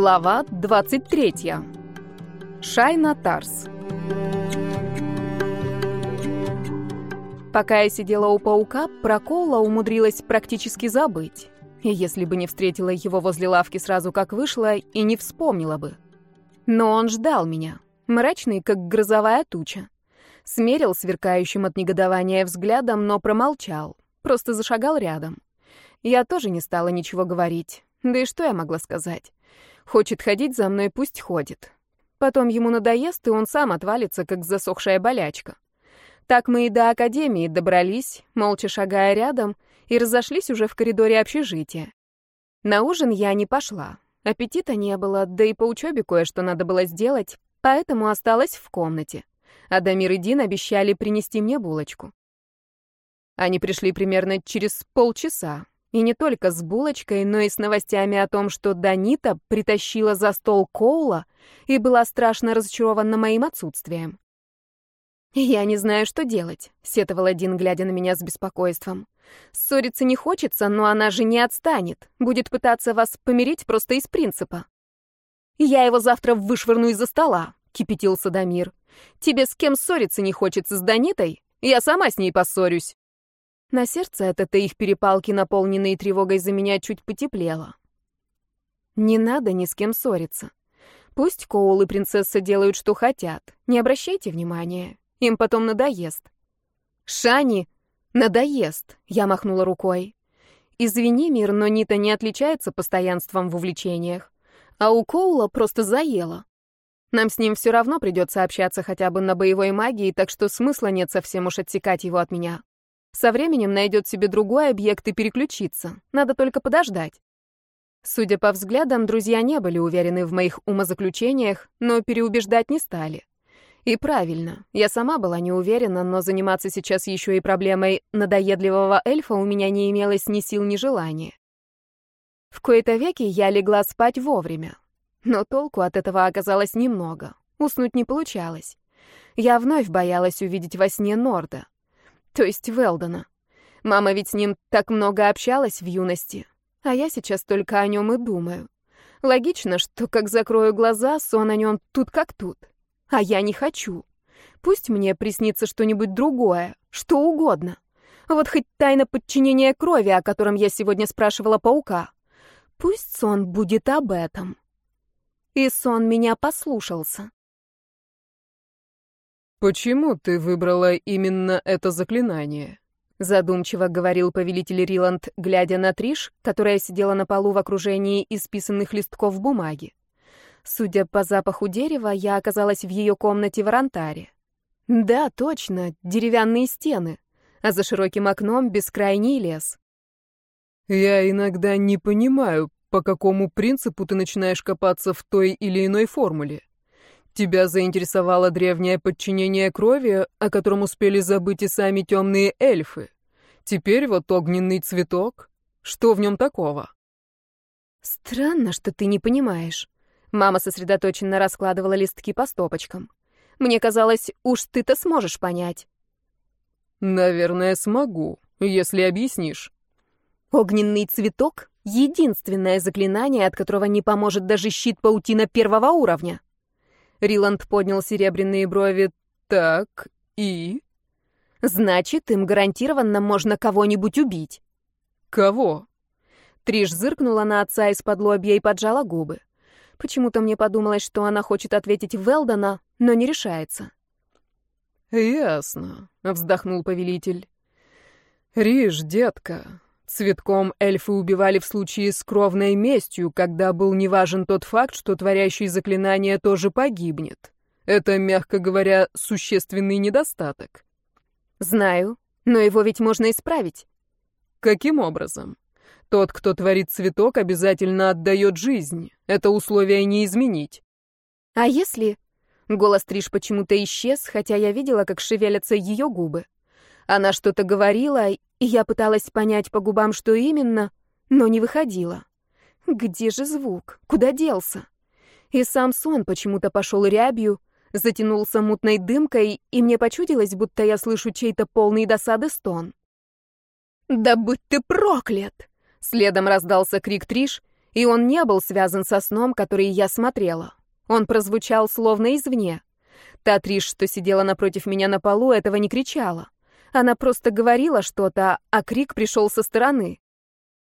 Глава 23. Шайна Тарс. Пока я сидела у паука, про Коула умудрилась практически забыть. И если бы не встретила его возле лавки сразу как вышла, и не вспомнила бы. Но он ждал меня, мрачный, как грозовая туча. Смерил сверкающим от негодования взглядом, но промолчал, просто зашагал рядом. Я тоже не стала ничего говорить. Да и что я могла сказать? Хочет ходить за мной, пусть ходит. Потом ему надоест, и он сам отвалится, как засохшая болячка. Так мы и до академии добрались, молча шагая рядом, и разошлись уже в коридоре общежития. На ужин я не пошла. Аппетита не было, да и по учебе кое-что надо было сделать, поэтому осталась в комнате. Адамир и Дин обещали принести мне булочку. Они пришли примерно через полчаса, и не только с булочкой, но и с новостями о том, что Данита притащила за стол Коула и была страшно разочарована моим отсутствием. «Я не знаю, что делать», — сетовал один, глядя на меня с беспокойством. «Ссориться не хочется, но она же не отстанет. Будет пытаться вас помирить просто из принципа». «Я его завтра вышвырну из-за стола», — кипятился Дамир. «Тебе с кем ссориться не хочется, с Данитой? Я сама с ней поссорюсь». На сердце от этой их перепалки, наполненной тревогой за меня, чуть потеплело. Не надо ни с кем ссориться. Пусть Коул и принцесса делают, что хотят. Не обращайте внимания. Им потом надоест. Шани, надоест, я махнула рукой. Извини, мир, но Нита не отличается постоянством в увлечениях. А у Коула просто заело. Нам с ним все равно придется общаться хотя бы на боевой магии, так что смысла нет совсем уж отсекать его от меня. Со временем найдет себе другой объект и переключится. Надо только подождать. Судя по взглядам, друзья не были уверены в моих умозаключениях, но переубеждать не стали. И правильно, я сама была не уверена, но заниматься сейчас еще и проблемой надоедливого эльфа у меня не имелось ни сил, ни желания. В кои-то веки я легла спать вовремя. Но толку от этого оказалось немного. Уснуть не получалось. Я вновь боялась увидеть во сне Норда. То есть Велдона. Мама ведь с ним так много общалась в юности, а я сейчас только о нем и думаю. Логично, что как закрою глаза, сон о нем тут как тут. А я не хочу. Пусть мне приснится что-нибудь другое, что угодно. Вот хоть тайна подчинения крови, о котором я сегодня спрашивала паука. Пусть сон будет об этом. И сон меня послушался. «Почему ты выбрала именно это заклинание?» Задумчиво говорил повелитель Риланд, глядя на Триш, которая сидела на полу в окружении исписанных листков бумаги. Судя по запаху дерева, я оказалась в ее комнате в Арантаре. Да, точно, деревянные стены, а за широким окном бескрайний лес. «Я иногда не понимаю, по какому принципу ты начинаешь копаться в той или иной формуле. Тебя заинтересовало древнее подчинение крови, о котором успели забыть и сами темные эльфы. Теперь вот огненный цветок. Что в нем такого? Странно, что ты не понимаешь. Мама сосредоточенно раскладывала листки по стопочкам. Мне казалось, уж ты-то сможешь понять. Наверное, смогу, если объяснишь. Огненный цветок — единственное заклинание, от которого не поможет даже щит паутина первого уровня. Риланд поднял серебряные брови. «Так, и?» «Значит, им гарантированно можно кого-нибудь убить». «Кого?» Триш зыркнула на отца из-под лобья и поджала губы. Почему-то мне подумалось, что она хочет ответить Велдона, но не решается. «Ясно», — вздохнул повелитель. «Риш, детка, Цветком эльфы убивали в случае с кровной местью, когда был неважен тот факт, что творящий заклинание тоже погибнет. Это, мягко говоря, существенный недостаток. Знаю, но его ведь можно исправить. Каким образом? Тот, кто творит цветок, обязательно отдает жизнь. Это условие не изменить. А если... Голос Триш почему-то исчез, хотя я видела, как шевелятся ее губы. Она что-то говорила, и я пыталась понять по губам, что именно, но не выходила. Где же звук? Куда делся? И сам сон почему-то пошел рябью, затянулся мутной дымкой, и мне почудилось, будто я слышу чей-то полный досады стон. «Да будь ты проклят!» Следом раздался крик Триш, И он не был связан со сном, который я смотрела. Он прозвучал словно извне. Та Триш, что сидела напротив меня на полу, этого не кричала. Она просто говорила что-то, а крик пришел со стороны.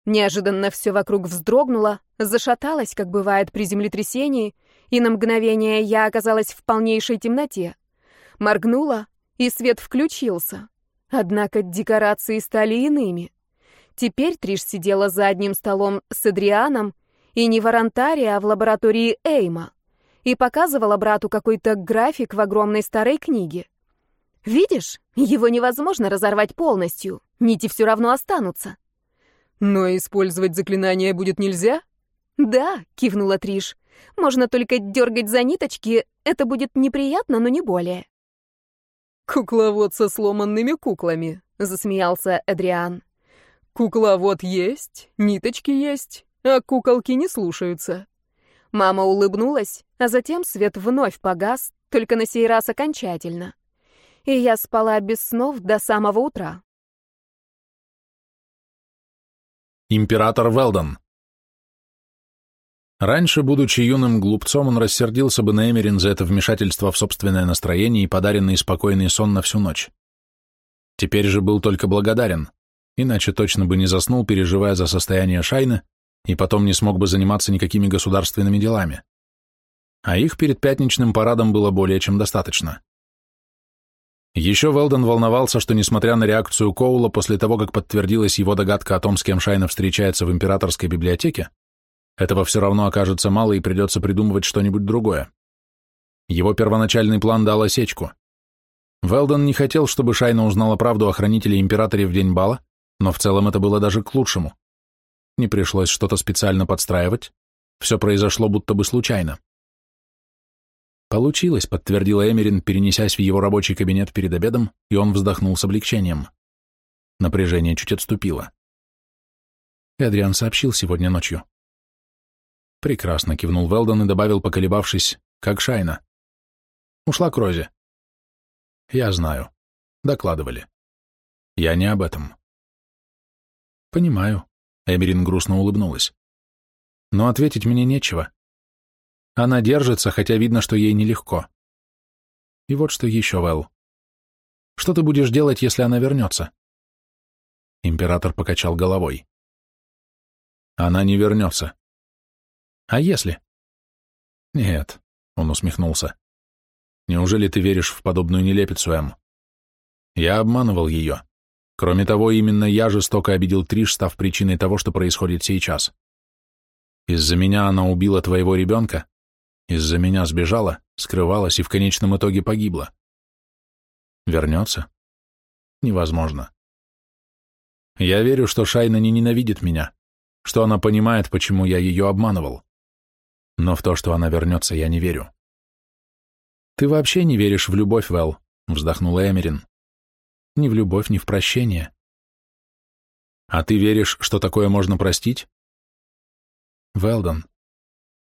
Неожиданно все вокруг вздрогнуло, зашаталось, как бывает при землетрясении, и на мгновение я оказалась в полнейшей темноте. Моргнула, и свет включился. Однако декорации стали иными. Теперь Триш сидела за одним столом с Адрианом, и не в Арантаре, а в лаборатории Эйма, и показывала брату какой-то график в огромной старой книге. «Видишь, его невозможно разорвать полностью, нити все равно останутся». «Но использовать заклинание будет нельзя?» «Да», — кивнула Триш. «Можно только дергать за ниточки, это будет неприятно, но не более». «Кукловод со сломанными куклами», — засмеялся Эдриан. «Кукловод есть, ниточки есть, а куколки не слушаются». Мама улыбнулась, а затем свет вновь погас, только на сей раз окончательно. И я спала без снов до самого утра. Император Велдон Раньше, будучи юным глупцом, он рассердился бы на Эмерин за это вмешательство в собственное настроение и подаренный спокойный сон на всю ночь. Теперь же был только благодарен, иначе точно бы не заснул, переживая за состояние Шайны, и потом не смог бы заниматься никакими государственными делами. А их перед пятничным парадом было более чем достаточно. Еще Велден волновался, что, несмотря на реакцию Коула после того, как подтвердилась его догадка о том, с кем Шайна встречается в императорской библиотеке, этого все равно окажется мало и придется придумывать что-нибудь другое. Его первоначальный план дал осечку. Велдон не хотел, чтобы Шайна узнала правду о хранителе императоре в день бала, но в целом это было даже к лучшему. Не пришлось что-то специально подстраивать, все произошло будто бы случайно. Получилось, подтвердила Эмерин, перенесясь в его рабочий кабинет перед обедом, и он вздохнул с облегчением. Напряжение чуть отступило. Эдриан сообщил сегодня ночью. Прекрасно, кивнул Велдон и добавил, поколебавшись, как Шайна. Ушла к Розе. Я знаю. Докладывали. Я не об этом. Понимаю. Эмерин грустно улыбнулась. Но ответить мне нечего. Она держится, хотя видно, что ей нелегко. И вот что еще, Вэл. Что ты будешь делать, если она вернется? Император покачал головой. Она не вернется. А если? Нет, он усмехнулся. Неужели ты веришь в подобную нелепицу, Эм? Я обманывал ее. Кроме того, именно я жестоко обидел Триш, став причиной того, что происходит сейчас. Из-за меня она убила твоего ребенка, из-за меня сбежала, скрывалась и в конечном итоге погибла. Вернется? Невозможно. Я верю, что Шайна не ненавидит меня, что она понимает, почему я ее обманывал. Но в то, что она вернется, я не верю. «Ты вообще не веришь в любовь, Вэл», — вздохнула Эмерин. «Ни в любовь, ни в прощение». «А ты веришь, что такое можно простить?» «Велдон».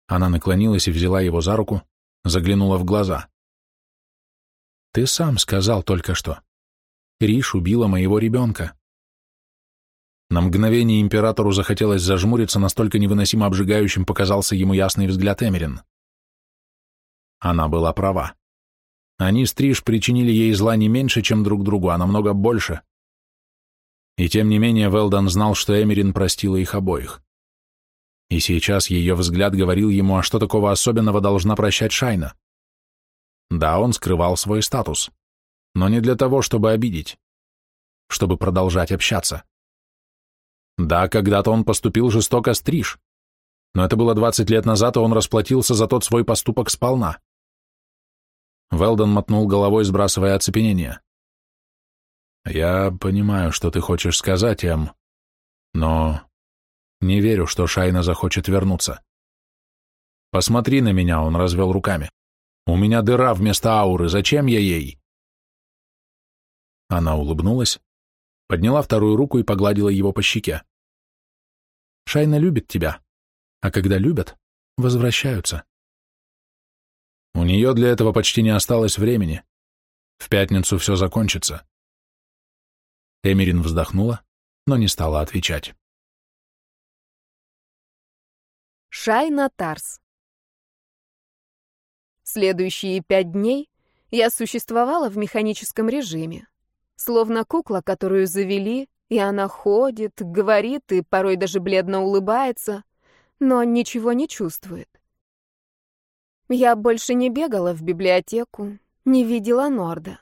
Она наклонилась и взяла его за руку, заглянула в глаза. «Ты сам сказал только что. Риш убила моего ребенка. На мгновение императору захотелось зажмуриться, настолько невыносимо обжигающим показался ему ясный взгляд Эмерин. Она была права. Они с Триш причинили ей зла не меньше, чем друг другу, а намного больше. И тем не менее Велдон знал, что Эмерин простила их обоих. И сейчас ее взгляд говорил ему, а что такого особенного должна прощать Шайна. Да, он скрывал свой статус, но не для того, чтобы обидеть, чтобы продолжать общаться. Да, когда-то он поступил жестоко стриж, но это было 20 лет назад, и он расплатился за тот свой поступок сполна. Велдон мотнул головой, сбрасывая оцепенение. «Я понимаю, что ты хочешь сказать, Эм, но не верю, что Шайна захочет вернуться. Посмотри на меня», — он развел руками. «У меня дыра вместо ауры, зачем я ей?» Она улыбнулась, подняла вторую руку и погладила его по щеке. «Шайна любит тебя, а когда любят, возвращаются». У нее для этого почти не осталось времени. В пятницу все закончится. Эмирин вздохнула, но не стала отвечать. Шайна Тарс. Следующие пять дней я существовала в механическом режиме. Словно кукла, которую завели, и она ходит, говорит и порой даже бледно улыбается, но ничего не чувствует. Я больше не бегала в библиотеку, не видела Норда.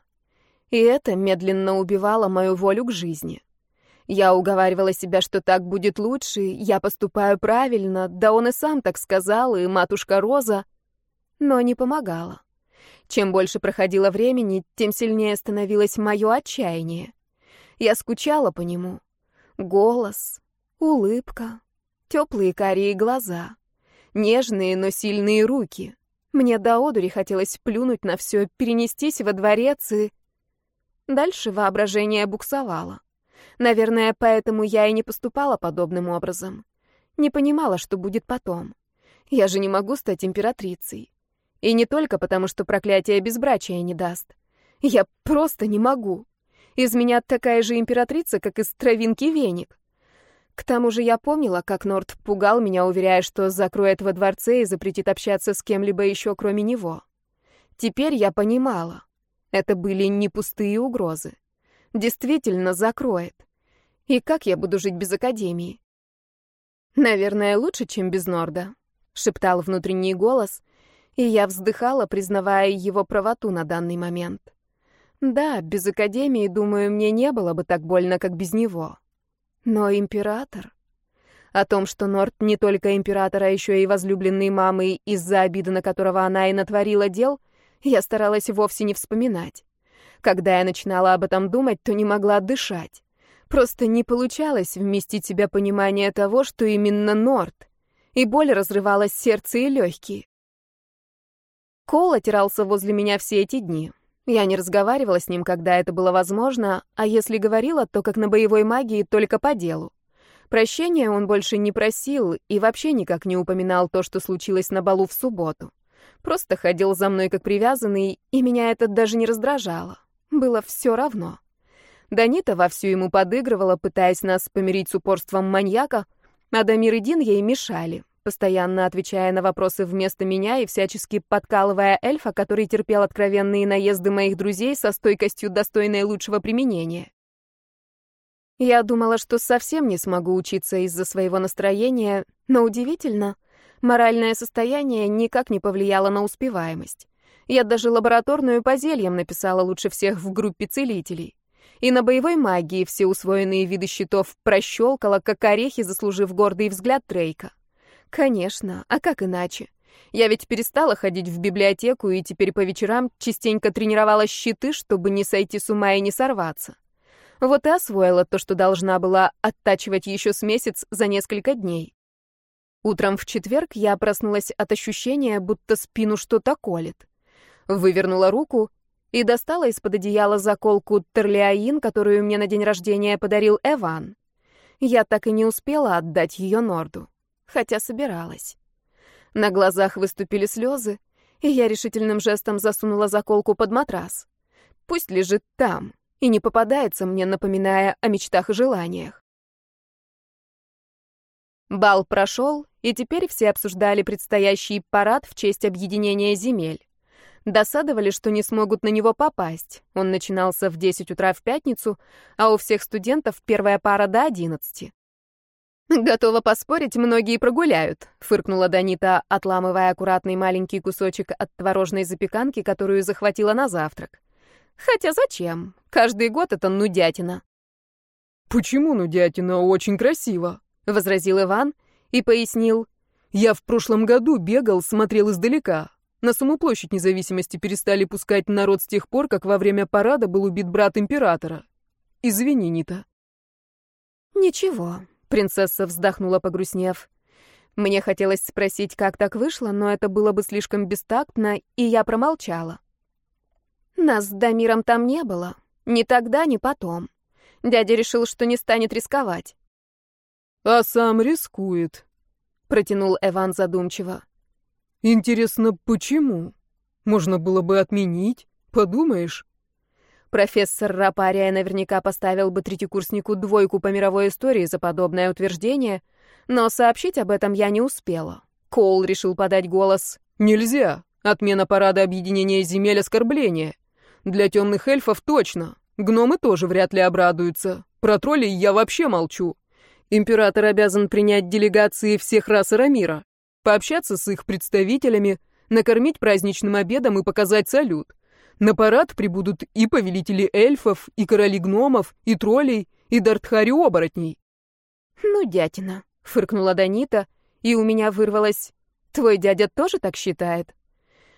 И это медленно убивало мою волю к жизни. Я уговаривала себя, что так будет лучше, я поступаю правильно, да он и сам так сказал, и матушка Роза, но не помогала. Чем больше проходило времени, тем сильнее становилось мое отчаяние. Я скучала по нему. Голос, улыбка, теплые карие глаза, нежные, но сильные руки. Мне до одури хотелось плюнуть на все, перенестись во дворец и... Дальше воображение буксовало. Наверное, поэтому я и не поступала подобным образом. Не понимала, что будет потом. Я же не могу стать императрицей. И не только потому, что проклятие безбрачия не даст. Я просто не могу. Из меня такая же императрица, как из травинки веник. К тому же я помнила, как Норт пугал меня, уверяя, что закроет во дворце и запретит общаться с кем-либо еще, кроме него. Теперь я понимала. Это были не пустые угрозы действительно закроет. И как я буду жить без академии? Наверное, лучше, чем без Норда, шептал внутренний голос, и я вздыхала, признавая его правоту на данный момент. Да, без академии, думаю, мне не было бы так больно, как без него. Но император... О том, что Норд не только император, а еще и возлюбленный мамой, из-за обиды, на которого она и натворила дел, я старалась вовсе не вспоминать. Когда я начинала об этом думать, то не могла дышать. Просто не получалось вместить в себя понимание того, что именно Норд. И боль разрывалась сердце и легкие. Кол отирался возле меня все эти дни. Я не разговаривала с ним, когда это было возможно, а если говорила, то как на боевой магии, только по делу. Прощения он больше не просил и вообще никак не упоминал то, что случилось на балу в субботу. Просто ходил за мной как привязанный, и меня это даже не раздражало. Было все равно. Данита вовсю ему подыгрывала, пытаясь нас помирить с упорством маньяка, а Дамир и Дин ей мешали, постоянно отвечая на вопросы вместо меня и всячески подкалывая эльфа, который терпел откровенные наезды моих друзей со стойкостью, достойной лучшего применения. Я думала, что совсем не смогу учиться из-за своего настроения, но удивительно, моральное состояние никак не повлияло на успеваемость. Я даже лабораторную по зельям написала лучше всех в группе целителей. И на боевой магии все усвоенные виды щитов прощелкала, как орехи, заслужив гордый взгляд Трейка. Конечно, а как иначе? Я ведь перестала ходить в библиотеку и теперь по вечерам частенько тренировала щиты, чтобы не сойти с ума и не сорваться. Вот и освоила то, что должна была оттачивать еще с месяц за несколько дней. Утром в четверг я проснулась от ощущения, будто спину что-то колет вывернула руку и достала из-под одеяла заколку терлиаин, которую мне на день рождения подарил Эван. Я так и не успела отдать ее Норду, хотя собиралась. На глазах выступили слезы, и я решительным жестом засунула заколку под матрас. Пусть лежит там и не попадается мне, напоминая о мечтах и желаниях. Бал прошел, и теперь все обсуждали предстоящий парад в честь объединения земель. Досадовали, что не смогут на него попасть. Он начинался в 10 утра в пятницу, а у всех студентов первая пара до 11. «Готова поспорить, многие прогуляют», — фыркнула Данита, отламывая аккуратный маленький кусочек от творожной запеканки, которую захватила на завтрак. «Хотя зачем? Каждый год это нудятина». «Почему нудятина? Очень красиво», — возразил Иван и пояснил. «Я в прошлом году бегал, смотрел издалека. На саму площадь независимости перестали пускать народ с тех пор, как во время парада был убит брат императора. Извини, Нита. Ничего, принцесса вздохнула, погрустнев. Мне хотелось спросить, как так вышло, но это было бы слишком бестактно, и я промолчала. Нас с Дамиром там не было. Ни тогда, ни потом. Дядя решил, что не станет рисковать. «А сам рискует», — протянул Эван задумчиво. Интересно, почему? Можно было бы отменить, подумаешь? Профессор Рапария наверняка поставил бы третьекурснику двойку по мировой истории за подобное утверждение, но сообщить об этом я не успела. Коул решил подать голос. «Нельзя. Отмена парада объединения земель оскорбления. Для темных эльфов точно. Гномы тоже вряд ли обрадуются. Про троллей я вообще молчу. Император обязан принять делегации всех рас Рамира, пообщаться с их представителями, накормить праздничным обедом и показать салют. На парад прибудут и повелители эльфов, и короли гномов, и троллей, и дартхари-оборотней. «Ну, дятина», — фыркнула Данита, и у меня вырвалось «Твой дядя тоже так считает?»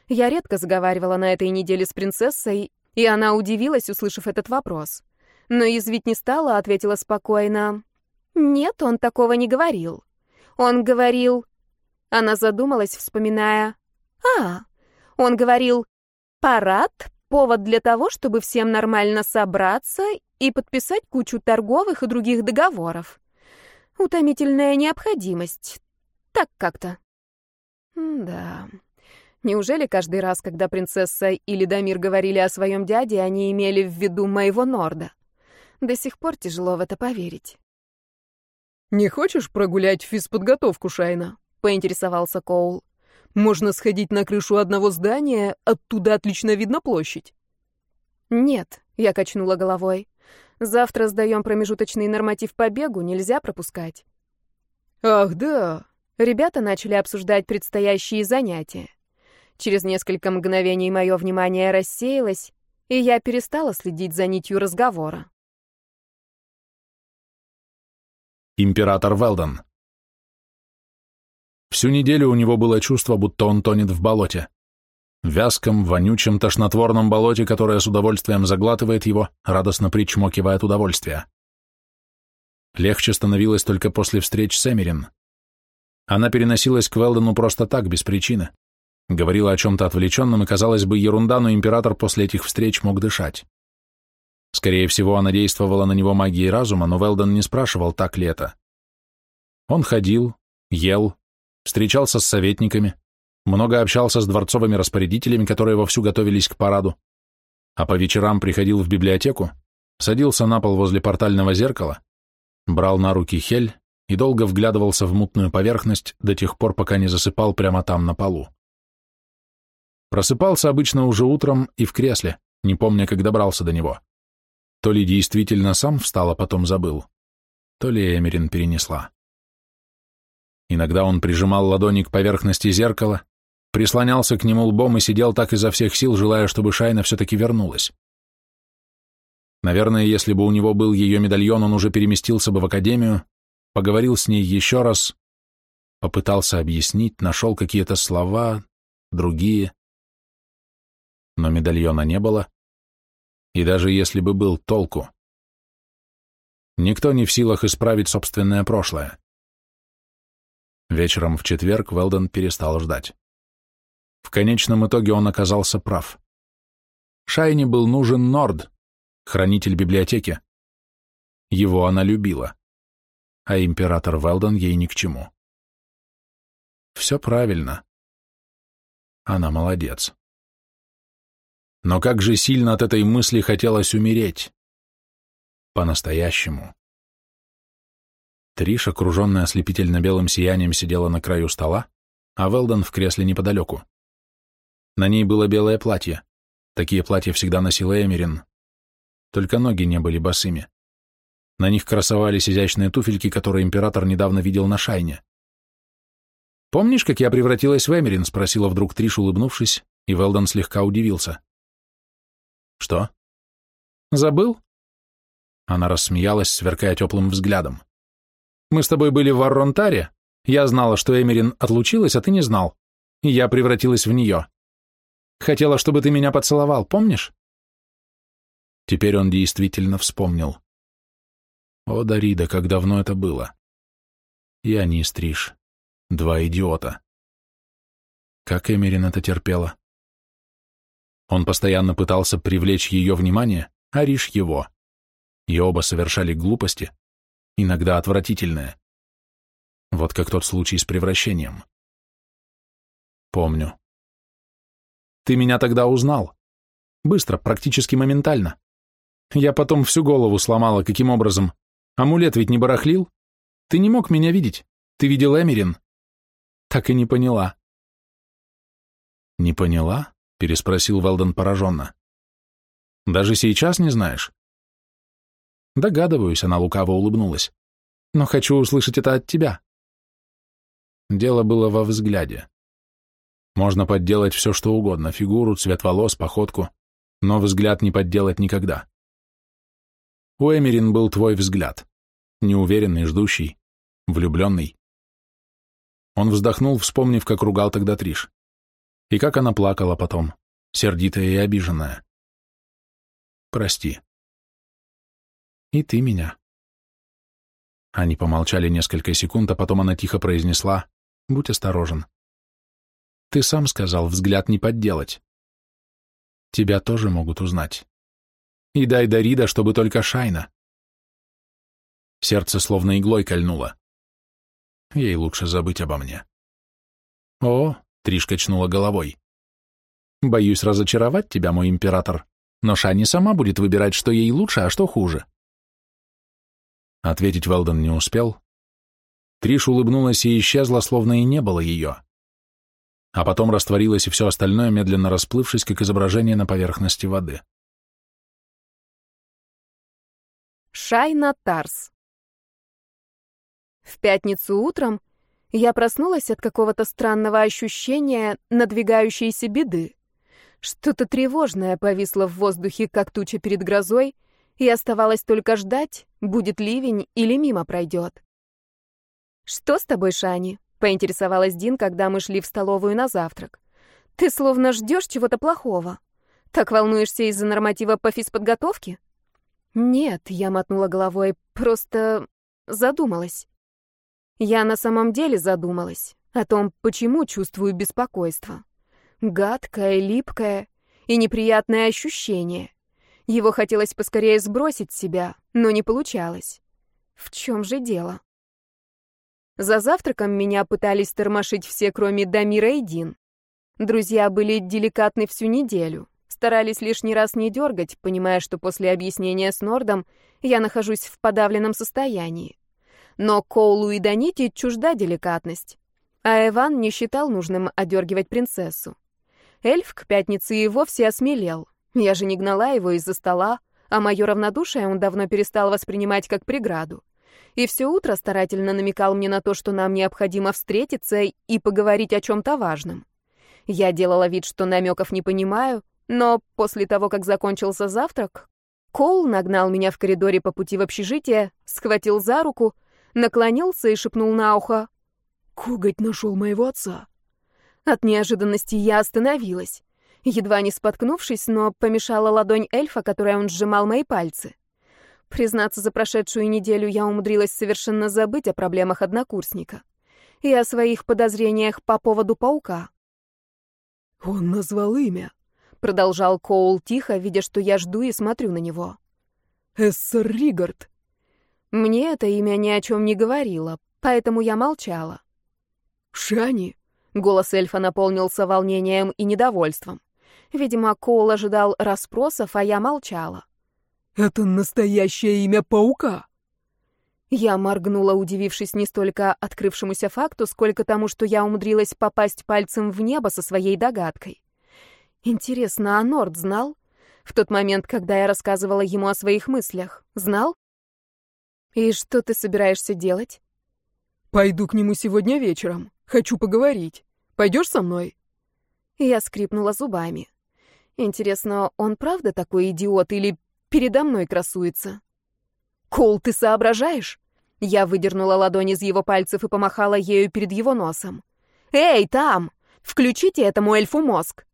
Я редко заговаривала на этой неделе с принцессой, и она удивилась, услышав этот вопрос. Но извить не стала, ответила спокойно. «Нет, он такого не говорил. Он говорил...» Она задумалась, вспоминая. «А, он говорил, парад — повод для того, чтобы всем нормально собраться и подписать кучу торговых и других договоров. Утомительная необходимость. Так как-то». «Да...» Неужели каждый раз, когда принцесса или Дамир говорили о своем дяде, они имели в виду моего Норда? До сих пор тяжело в это поверить. «Не хочешь прогулять физподготовку, Шайна?» — поинтересовался Коул. «Можно сходить на крышу одного здания, оттуда отлично видно площадь». «Нет», — я качнула головой. «Завтра сдаем промежуточный норматив по бегу, нельзя пропускать». «Ах, да!» Ребята начали обсуждать предстоящие занятия. Через несколько мгновений мое внимание рассеялось, и я перестала следить за нитью разговора. Император Велден Всю неделю у него было чувство, будто он тонет в болоте. Вязком, вонючем, тошнотворном болоте, которое с удовольствием заглатывает его, радостно причмокивая от удовольствия. Легче становилось только после встреч с Эмерин. Она переносилась к Велдену просто так, без причины. Говорила о чем-то отвлеченном, и, казалось бы, ерунда, но император после этих встреч мог дышать. Скорее всего, она действовала на него магией разума, но Велдон не спрашивал, так ли это. Он ходил, ел, встречался с советниками, много общался с дворцовыми распорядителями, которые вовсю готовились к параду, а по вечерам приходил в библиотеку, садился на пол возле портального зеркала, брал на руки хель и долго вглядывался в мутную поверхность до тех пор, пока не засыпал прямо там на полу. Просыпался обычно уже утром и в кресле, не помня, как добрался до него. То ли действительно сам встал, а потом забыл, то ли Эмерин перенесла. Иногда он прижимал ладони к поверхности зеркала, прислонялся к нему лбом и сидел так изо всех сил, желая, чтобы Шайна все-таки вернулась. Наверное, если бы у него был ее медальон, он уже переместился бы в академию, поговорил с ней еще раз, попытался объяснить, нашел какие-то слова, другие но медальона не было, и даже если бы был толку. Никто не в силах исправить собственное прошлое. Вечером в четверг Велден перестал ждать. В конечном итоге он оказался прав. Шайне был нужен Норд, хранитель библиотеки. Его она любила, а император Велден ей ни к чему. Все правильно. Она молодец. Но как же сильно от этой мысли хотелось умереть. По-настоящему. Триш, окруженная ослепительно-белым сиянием, сидела на краю стола, а Велден в кресле неподалеку. На ней было белое платье. Такие платья всегда носила Эмерин. Только ноги не были босыми. На них красовались изящные туфельки, которые император недавно видел на шайне. «Помнишь, как я превратилась в Эмерин?» — спросила вдруг Триш, улыбнувшись, и Велден слегка удивился. Что? Забыл? Она рассмеялась, сверкая теплым взглядом. Мы с тобой были в Арронтаре. Я знала, что Эмерин отлучилась, а ты не знал. И я превратилась в нее. Хотела, чтобы ты меня поцеловал, помнишь? Теперь он действительно вспомнил. О, Дарида, как давно это было. Я не стриж. Два идиота. Как Эмерин это терпела? Он постоянно пытался привлечь ее внимание, а Риш его. И оба совершали глупости, иногда отвратительные. Вот как тот случай с превращением. Помню. Ты меня тогда узнал. Быстро, практически моментально. Я потом всю голову сломала, каким образом. Амулет ведь не барахлил. Ты не мог меня видеть. Ты видел Эмерин. Так и не поняла. Не поняла? Переспросил Велден пораженно. Даже сейчас не знаешь? Догадываюсь, она лукаво улыбнулась. Но хочу услышать это от тебя. Дело было во взгляде. Можно подделать все, что угодно, фигуру, цвет волос, походку, но взгляд не подделать никогда. У Эмерин был твой взгляд. Неуверенный, ждущий, влюбленный. Он вздохнул, вспомнив, как ругал тогда Триш. И как она плакала потом, сердитая и обиженная. Прости. И ты меня. Они помолчали несколько секунд, а потом она тихо произнесла «Будь осторожен». Ты сам сказал, взгляд не подделать. Тебя тоже могут узнать. И дай Дарида, чтобы только Шайна. Сердце словно иглой кольнуло. Ей лучше забыть обо мне. О, Триш качнула головой. Боюсь разочаровать тебя, мой император, но Шани сама будет выбирать, что ей лучше, а что хуже. Ответить Велден не успел. Триш улыбнулась и исчезла, словно и не было ее а потом растворилось и все остальное, медленно расплывшись, как изображение на поверхности воды. Шайна Тарс В пятницу утром я проснулась от какого-то странного ощущения надвигающейся беды. Что-то тревожное повисло в воздухе, как туча перед грозой, и оставалось только ждать, будет ливень или мимо пройдет. «Что с тобой, Шани?» Поинтересовалась Дин, когда мы шли в столовую на завтрак. Ты словно ждешь чего-то плохого. Так волнуешься из-за норматива по физподготовке? Нет, я мотнула головой, просто задумалась. Я на самом деле задумалась о том, почему чувствую беспокойство. Гадкое, липкое и неприятное ощущение. Его хотелось поскорее сбросить с себя, но не получалось. В чем же дело? За завтраком меня пытались тормошить все, кроме Дамира и Дин. Друзья были деликатны всю неделю, старались лишний раз не дергать, понимая, что после объяснения с Нордом я нахожусь в подавленном состоянии. Но Коулу и Даните чужда деликатность, а Эван не считал нужным одергивать принцессу. Эльф к пятнице и вовсе осмелел. Я же не гнала его из-за стола, а мое равнодушие он давно перестал воспринимать как преграду и все утро старательно намекал мне на то, что нам необходимо встретиться и поговорить о чем-то важном. Я делала вид, что намеков не понимаю, но после того, как закончился завтрак, Коул нагнал меня в коридоре по пути в общежитие, схватил за руку, наклонился и шепнул на ухо. «Коготь нашел моего отца». От неожиданности я остановилась, едва не споткнувшись, но помешала ладонь эльфа, которой он сжимал мои пальцы. Признаться, за прошедшую неделю я умудрилась совершенно забыть о проблемах однокурсника и о своих подозрениях по поводу паука. «Он назвал имя», — продолжал Коул тихо, видя, что я жду и смотрю на него. «Эссер Ригард». Мне это имя ни о чем не говорило, поэтому я молчала. «Шани», — голос эльфа наполнился волнением и недовольством. Видимо, Коул ожидал расспросов, а я молчала. Это настоящее имя паука. Я моргнула, удивившись не столько открывшемуся факту, сколько тому, что я умудрилась попасть пальцем в небо со своей догадкой. Интересно, а Норд знал? В тот момент, когда я рассказывала ему о своих мыслях, знал? И что ты собираешься делать? Пойду к нему сегодня вечером. Хочу поговорить. Пойдешь со мной? Я скрипнула зубами. Интересно, он правда такой идиот или передо мной красуется. «Кол, ты соображаешь?» Я выдернула ладонь из его пальцев и помахала ею перед его носом. «Эй, там! Включите этому эльфу мозг!»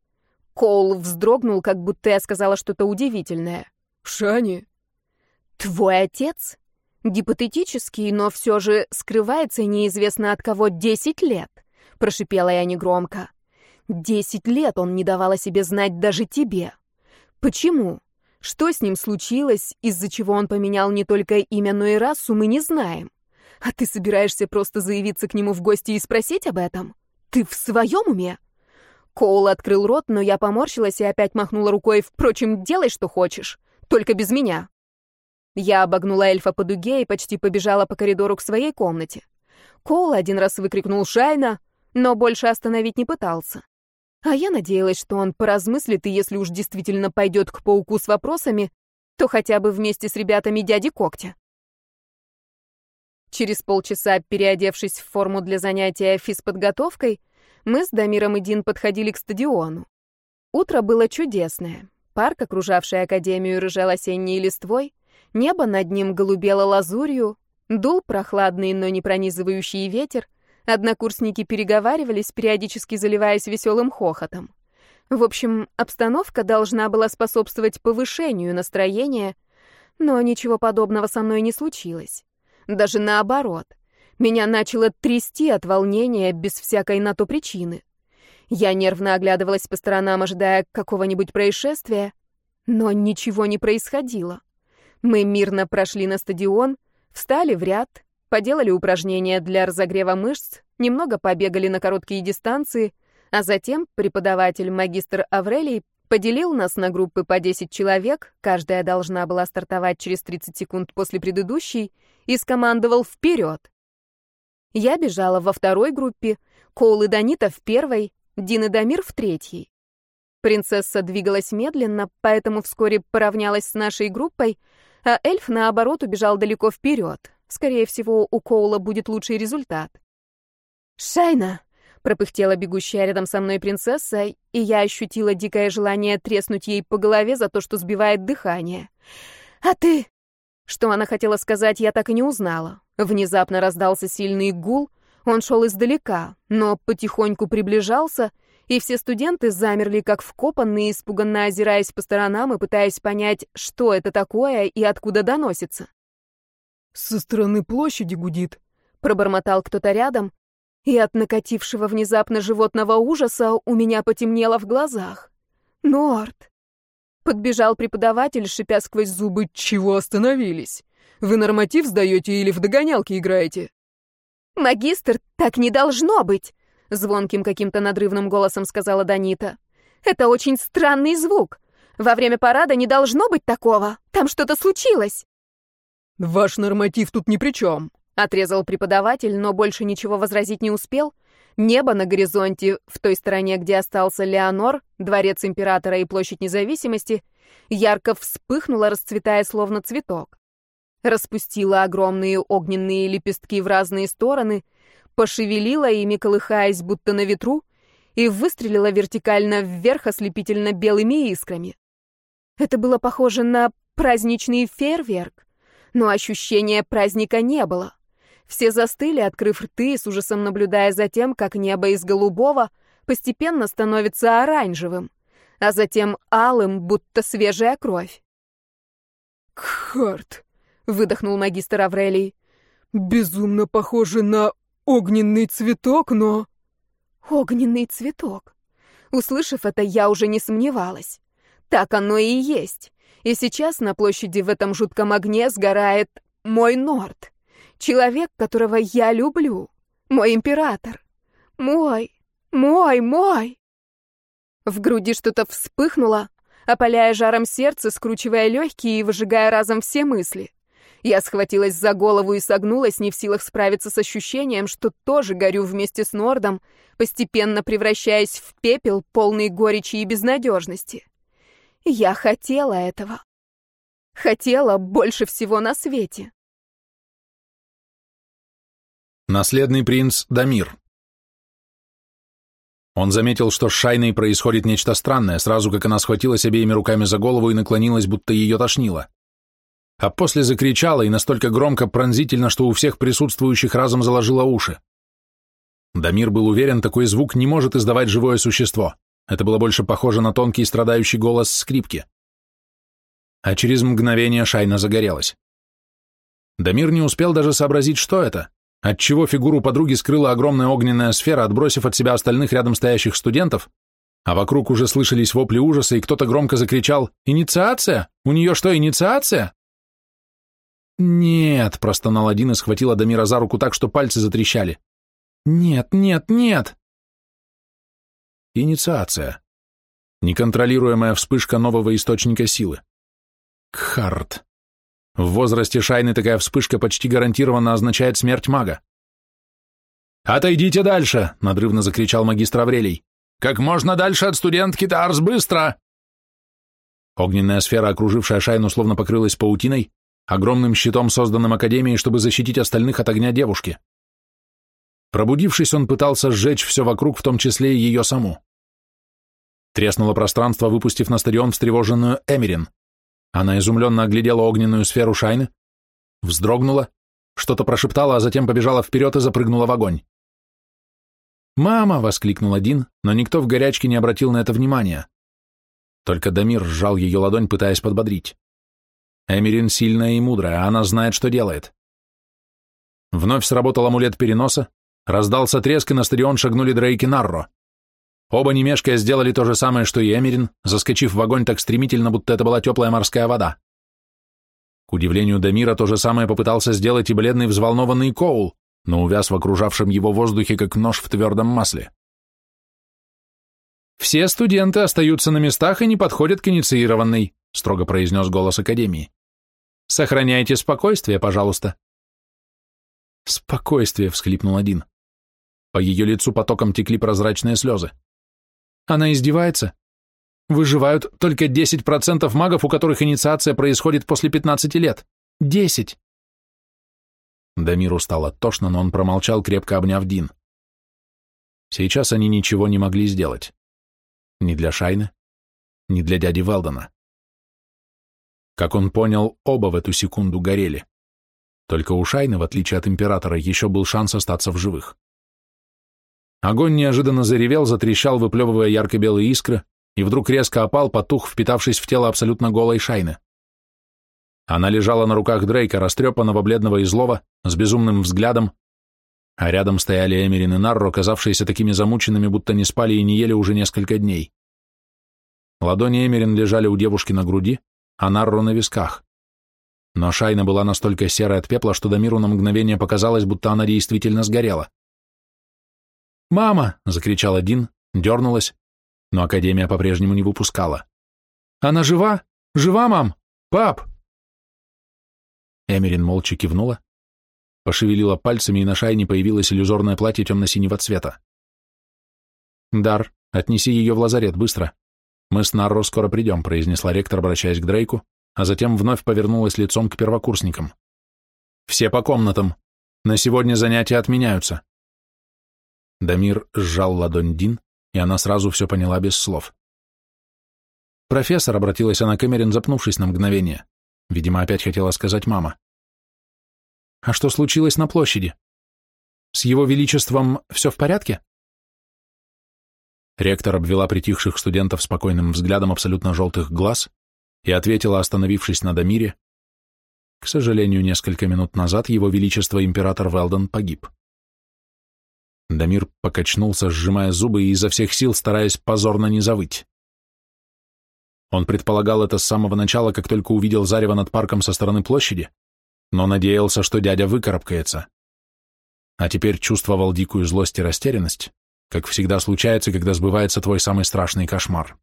Коул вздрогнул, как будто я сказала что-то удивительное. «Шани!» «Твой отец?» Гипотетический, но все же скрывается неизвестно от кого десять лет, прошипела я негромко. Десять лет он не давал о себе знать даже тебе. Почему? Что с ним случилось, из-за чего он поменял не только имя, но и расу, мы не знаем. А ты собираешься просто заявиться к нему в гости и спросить об этом? Ты в своем уме? Коул открыл рот, но я поморщилась и опять махнула рукой. Впрочем, делай, что хочешь, только без меня. Я обогнула эльфа по дуге и почти побежала по коридору к своей комнате. Коул один раз выкрикнул «Шайна!», но больше остановить не пытался. А я надеялась, что он поразмыслит, и если уж действительно пойдет к пауку с вопросами, то хотя бы вместе с ребятами дяди Когтя. Через полчаса, переодевшись в форму для занятия физподготовкой, мы с Дамиром и Дин подходили к стадиону. Утро было чудесное. Парк, окружавший Академию, рыжал осенней листвой, небо над ним голубело лазурью, дул прохладный, но не пронизывающий ветер, однокурсники переговаривались, периодически заливаясь веселым хохотом. В общем, обстановка должна была способствовать повышению настроения, но ничего подобного со мной не случилось. Даже наоборот. Меня начало трясти от волнения без всякой на то причины. Я нервно оглядывалась по сторонам, ожидая какого-нибудь происшествия, но ничего не происходило. Мы мирно прошли на стадион, встали в ряд, поделали упражнения для разогрева мышц, немного побегали на короткие дистанции, а затем преподаватель магистр Аврелий поделил нас на группы по 10 человек, каждая должна была стартовать через 30 секунд после предыдущей, и скомандовал «Вперед!». Я бежала во второй группе, Коул и Данита в первой, Дин и Дамир в третьей. Принцесса двигалась медленно, поэтому вскоре поравнялась с нашей группой, а эльф, наоборот, убежал далеко вперед. Скорее всего, у Коула будет лучший результат. «Шайна!» — пропыхтела бегущая рядом со мной принцесса, и я ощутила дикое желание треснуть ей по голове за то, что сбивает дыхание. «А ты?» Что она хотела сказать, я так и не узнала. Внезапно раздался сильный гул, он шел издалека, но потихоньку приближался, и все студенты замерли как вкопанные, испуганно озираясь по сторонам и пытаясь понять, что это такое и откуда доносится. «Со стороны площади гудит», — пробормотал кто-то рядом, и от накатившего внезапно животного ужаса у меня потемнело в глазах. «Норд!» Подбежал преподаватель, шипя сквозь зубы. «Чего остановились? Вы норматив сдаете или в догонялки играете?» «Магистр, так не должно быть!» Звонким каким-то надрывным голосом сказала Данита. «Это очень странный звук. Во время парада не должно быть такого. Там что-то случилось». «Ваш норматив тут ни при чем», — отрезал преподаватель, но больше ничего возразить не успел, Небо на горизонте, в той стороне, где остался Леонор, дворец императора и площадь независимости, ярко вспыхнуло, расцветая словно цветок. Распустила огромные огненные лепестки в разные стороны, пошевелила ими, колыхаясь, будто на ветру, и выстрелила вертикально вверх ослепительно белыми искрами. Это было похоже на праздничный фейерверк, но ощущения праздника не было. Все застыли, открыв рты, с ужасом наблюдая за тем, как небо из голубого постепенно становится оранжевым, а затем алым, будто свежая кровь. «Кхарт!» — выдохнул магистр Аврелий. «Безумно похоже на огненный цветок, но...» «Огненный цветок!» Услышав это, я уже не сомневалась. Так оно и есть. И сейчас на площади в этом жутком огне сгорает мой Норд. Человек, которого я люблю. Мой император. Мой, мой, мой. В груди что-то вспыхнуло, опаляя жаром сердце, скручивая легкие и выжигая разом все мысли. Я схватилась за голову и согнулась, не в силах справиться с ощущением, что тоже горю вместе с Нордом, постепенно превращаясь в пепел, полный горечи и безнадежности. Я хотела этого. Хотела больше всего на свете. Наследный принц Дамир. Он заметил, что с Шайной происходит нечто странное, сразу как она схватилась обеими руками за голову и наклонилась, будто ее тошнило. А после закричала и настолько громко, пронзительно, что у всех присутствующих разом заложило уши. Дамир был уверен, такой звук не может издавать живое существо. Это было больше похоже на тонкий страдающий голос скрипки. А через мгновение Шайна загорелась. Дамир не успел даже сообразить, что это, отчего фигуру подруги скрыла огромная огненная сфера, отбросив от себя остальных рядом стоящих студентов, а вокруг уже слышались вопли ужаса, и кто-то громко закричал «Инициация? У нее что, инициация?» «Нет», — простонал один и схватил Адамира за руку так, что пальцы затрещали. «Нет, нет, нет!» Инициация. Неконтролируемая вспышка нового источника силы. Кхарт. В возрасте Шайны такая вспышка почти гарантированно означает смерть мага. «Отойдите дальше!» — надрывно закричал магистр Аврелий. «Как можно дальше от студентки Тарс, быстро!» Огненная сфера, окружившая Шайну, словно покрылась паутиной, огромным щитом, созданным Академией, чтобы защитить остальных от огня девушки. Пробудившись, он пытался сжечь все вокруг, в том числе и ее саму. Треснуло пространство, выпустив на стадион встревоженную Эмерин. Она изумленно оглядела огненную сферу Шайны, вздрогнула, что-то прошептала, а затем побежала вперед и запрыгнула в огонь. «Мама!» — воскликнул один, но никто в горячке не обратил на это внимания. Только Дамир сжал ее ладонь, пытаясь подбодрить. Эмирин сильная и мудрая, она знает, что делает. Вновь сработал амулет переноса, раздался треск, и на стадион шагнули Дрейк и Нарро. Оба не мешкая сделали то же самое, что и Эмирин, заскочив в огонь так стремительно, будто это была теплая морская вода. К удивлению Дамира, то же самое попытался сделать и бледный взволнованный Коул, но увяз в окружавшем его воздухе, как нож в твердом масле. «Все студенты остаются на местах и не подходят к инициированной», строго произнес голос Академии. «Сохраняйте спокойствие, пожалуйста». «Спокойствие», — всхлипнул один. По ее лицу потоком текли прозрачные слезы. «Она издевается? Выживают только 10% магов, у которых инициация происходит после 15 лет. 10!» Дамиру стало тошно, но он промолчал, крепко обняв Дин. Сейчас они ничего не могли сделать. Ни для Шайны, ни для дяди Велдона. Как он понял, оба в эту секунду горели. Только у Шайны, в отличие от Императора, еще был шанс остаться в живых. Огонь неожиданно заревел, затрещал, выплевывая ярко-белые искры, и вдруг резко опал, потух, впитавшись в тело абсолютно голой Шайны. Она лежала на руках Дрейка, растрепанного, бледного и злого, с безумным взглядом, а рядом стояли Эмерин и Нарро, казавшиеся такими замученными, будто не спали и не ели уже несколько дней. Ладони Эмерин лежали у девушки на груди, а Нарро на висках. Но Шайна была настолько серой от пепла, что Дамиру на мгновение показалось, будто она действительно сгорела. «Мама!» — закричал один, дернулась, но Академия по-прежнему не выпускала. «Она жива? Жива, мам? Пап!» Эмерин молча кивнула, Пошевелила пальцами, и на шайне появилось иллюзорное платье темно-синего цвета. «Дар, отнеси ее в лазарет, быстро. Мы с Нарро скоро придем», — произнесла ректор, обращаясь к Дрейку, а затем вновь повернулась лицом к первокурсникам. «Все по комнатам. На сегодня занятия отменяются». Дамир сжал ладонь Дин, и она сразу все поняла без слов. «Профессор», — обратилась она к Эмерин, запнувшись на мгновение. Видимо, опять хотела сказать мама. А что случилось на площади? С его величеством все в порядке? Ректор обвела притихших студентов спокойным взглядом абсолютно желтых глаз и ответила, остановившись на Дамире, к сожалению, несколько минут назад его величество император Велден погиб. Дамир покачнулся, сжимая зубы и изо всех сил стараясь позорно не завыть. Он предполагал это с самого начала, как только увидел зарево над парком со стороны площади, но надеялся, что дядя выкарабкается. А теперь чувствовал дикую злость и растерянность, как всегда случается, когда сбывается твой самый страшный кошмар.